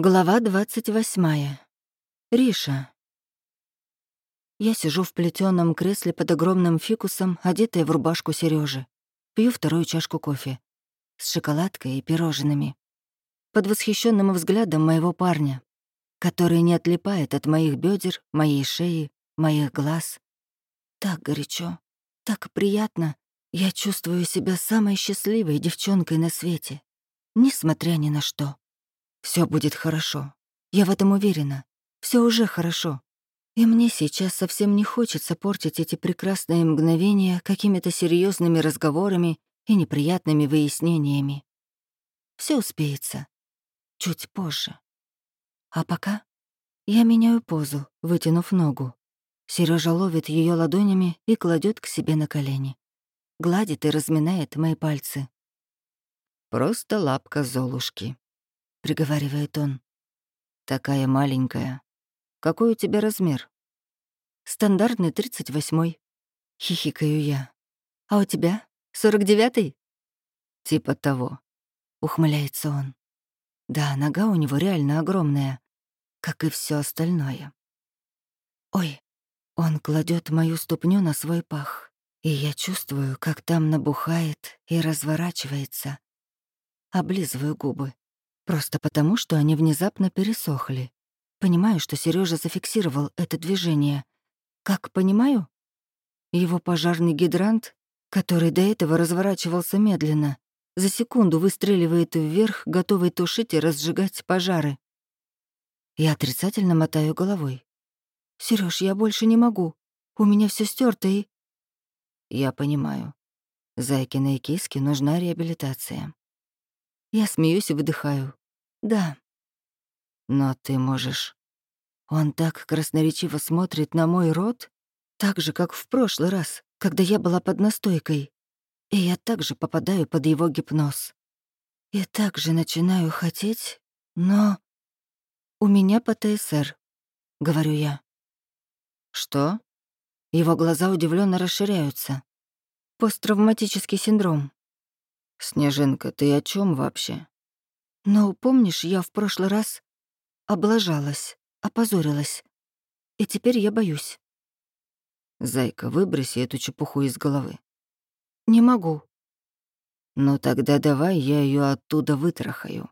Глава двадцать восьмая. Риша. Я сижу в плетёном кресле под огромным фикусом, одетая в рубашку Сережи. Пью вторую чашку кофе. С шоколадкой и пирожными. Под восхищенным взглядом моего парня, который не отлипает от моих бедер, моей шеи, моих глаз. Так горячо, так приятно. Я чувствую себя самой счастливой девчонкой на свете, несмотря ни на что. Все будет хорошо. Я в этом уверена. Все уже хорошо. И мне сейчас совсем не хочется портить эти прекрасные мгновения какими-то серьезными разговорами и неприятными выяснениями. Все успеется. Чуть позже. А пока я меняю позу, вытянув ногу. Сережа ловит ее ладонями и кладет к себе на колени. Гладит и разминает мои пальцы. Просто лапка Золушки. — приговаривает он. «Такая маленькая. Какой у тебя размер?» «Стандартный тридцать восьмой», — хихикаю я. «А у тебя? Сорок девятый?» «Типа того», — ухмыляется он. «Да, нога у него реально огромная, как и все остальное». «Ой», — он кладет мою ступню на свой пах, и я чувствую, как там набухает и разворачивается. Облизываю губы. Просто потому, что они внезапно пересохли. Понимаю, что Сережа зафиксировал это движение. Как понимаю? Его пожарный гидрант, который до этого разворачивался медленно, за секунду выстреливает вверх, готовый тушить и разжигать пожары. Я отрицательно мотаю головой. Сереж, я больше не могу. У меня все стерто и...» «Я понимаю. Зайкиной киске нужна реабилитация». Я смеюсь и выдыхаю. Да. Но ты можешь... Он так красноречиво смотрит на мой рот, так же, как в прошлый раз, когда я была под настойкой. И я также попадаю под его гипноз. И также начинаю хотеть, но... У меня ПТСР, говорю я. Что? Его глаза удивленно расширяются. Посттравматический синдром. Снежинка, ты о чем вообще? Но помнишь, я в прошлый раз облажалась, опозорилась. И теперь я боюсь. Зайка, выброси эту чепуху из головы. Не могу. Ну тогда давай я ее оттуда вытрахаю.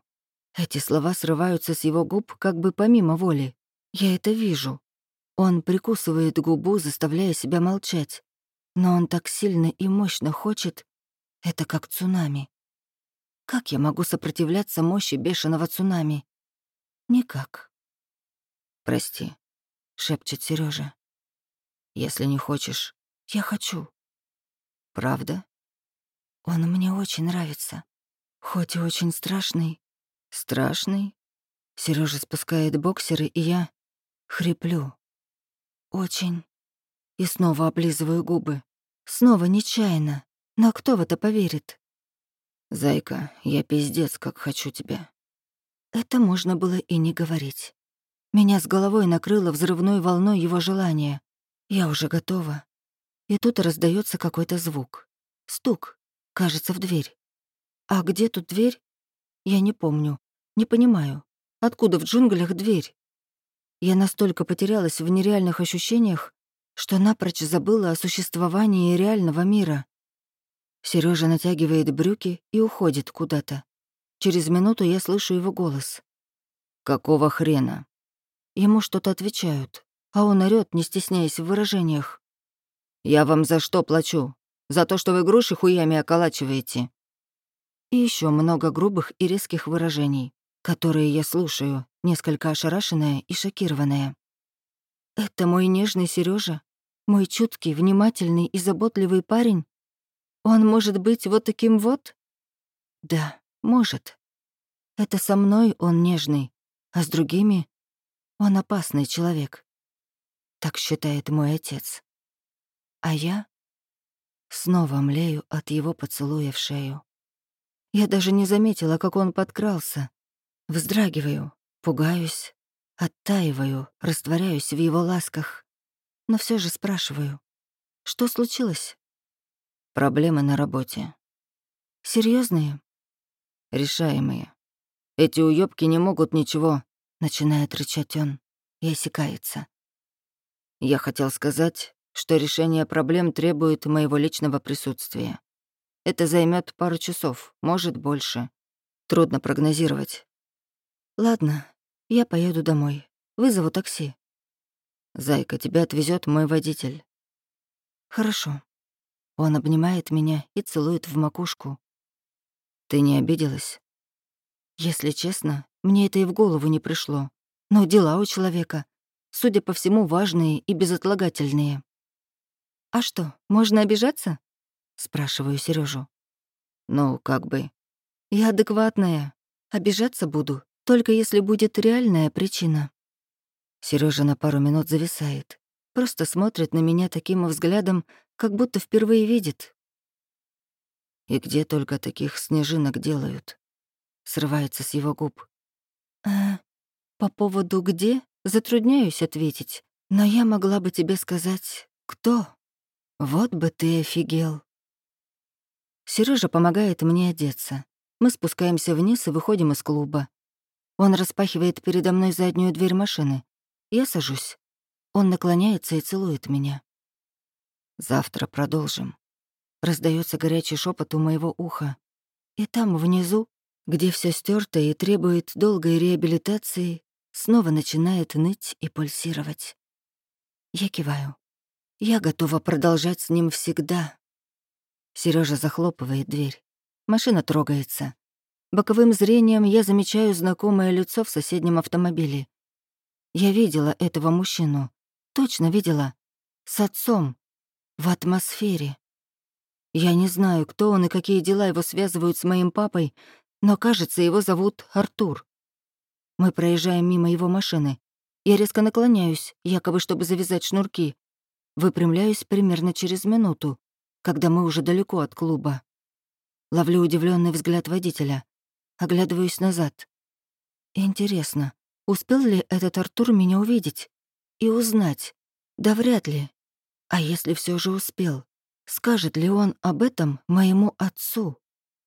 Эти слова срываются с его губ как бы помимо воли. Я это вижу. Он прикусывает губу, заставляя себя молчать. Но он так сильно и мощно хочет. Это как цунами. Как я могу сопротивляться мощи бешеного цунами? Никак. Прости, шепчет Сережа. Если не хочешь, я хочу. Правда? Он мне очень нравится. Хоть и очень страшный. Страшный? Сережа спускает боксеры, и я хриплю. Очень. И снова облизываю губы. Снова нечаянно. Но кто в это поверит? «Зайка, я пиздец, как хочу тебя». Это можно было и не говорить. Меня с головой накрыло взрывной волной его желания. Я уже готова. И тут раздается какой-то звук. Стук. Кажется, в дверь. А где тут дверь? Я не помню. Не понимаю. Откуда в джунглях дверь? Я настолько потерялась в нереальных ощущениях, что напрочь забыла о существовании реального мира. Сережа натягивает брюки и уходит куда-то. Через минуту я слышу его голос. «Какого хрена?» Ему что-то отвечают, а он орёт, не стесняясь в выражениях. «Я вам за что плачу? За то, что вы груши хуями околачиваете?» И еще много грубых и резких выражений, которые я слушаю, несколько ошарашенная и шокированная. «Это мой нежный Сережа, мой чуткий, внимательный и заботливый парень, он может быть вот таким вот? Да, может. Это со мной он нежный, а с другими он опасный человек. Так считает мой отец. А я снова млею от его поцелуя в шею. Я даже не заметила, как он подкрался. Вздрагиваю, пугаюсь, оттаиваю, растворяюсь в его ласках. Но все же спрашиваю, что случилось? Проблемы на работе. Серьезные? Решаемые. Эти уёбки не могут ничего начинает рычать он и осекается. Я хотел сказать, что решение проблем требует моего личного присутствия. Это займет пару часов, может, больше. Трудно прогнозировать. Ладно, я поеду домой. Вызову такси. Зайка, тебя отвезет мой водитель. Хорошо. Он обнимает меня и целует в макушку. Ты не обиделась? Если честно, мне это и в голову не пришло. Но дела у человека, судя по всему, важные и безотлагательные. «А что, можно обижаться?» — спрашиваю Сережу. «Ну, как бы». «Я адекватная. Обижаться буду, только если будет реальная причина». Сережа на пару минут зависает, просто смотрит на меня таким взглядом, как будто впервые видит. «И где только таких снежинок делают?» — срывается с его губ. «А по поводу «где» затрудняюсь ответить, но я могла бы тебе сказать «кто». Вот бы ты офигел. Сережа помогает мне одеться. Мы спускаемся вниз и выходим из клуба. Он распахивает передо мной заднюю дверь машины. Я сажусь. Он наклоняется и целует меня. «Завтра продолжим». Раздается горячий шепот у моего уха. И там, внизу, где все стерто и требует долгой реабилитации, снова начинает ныть и пульсировать. Я киваю. Я готова продолжать с ним всегда. Сережа захлопывает дверь. Машина трогается. Боковым зрением я замечаю знакомое лицо в соседнем автомобиле. Я видела этого мужчину. Точно видела. С отцом. В атмосфере. Я не знаю, кто он и какие дела его связывают с моим папой, но, кажется, его зовут Артур. Мы проезжаем мимо его машины. Я резко наклоняюсь, якобы чтобы завязать шнурки. Выпрямляюсь примерно через минуту, когда мы уже далеко от клуба. Ловлю удивленный взгляд водителя. Оглядываюсь назад. Интересно, успел ли этот Артур меня увидеть? И узнать? Да вряд ли. А если все же успел? Скажет ли он об этом моему отцу?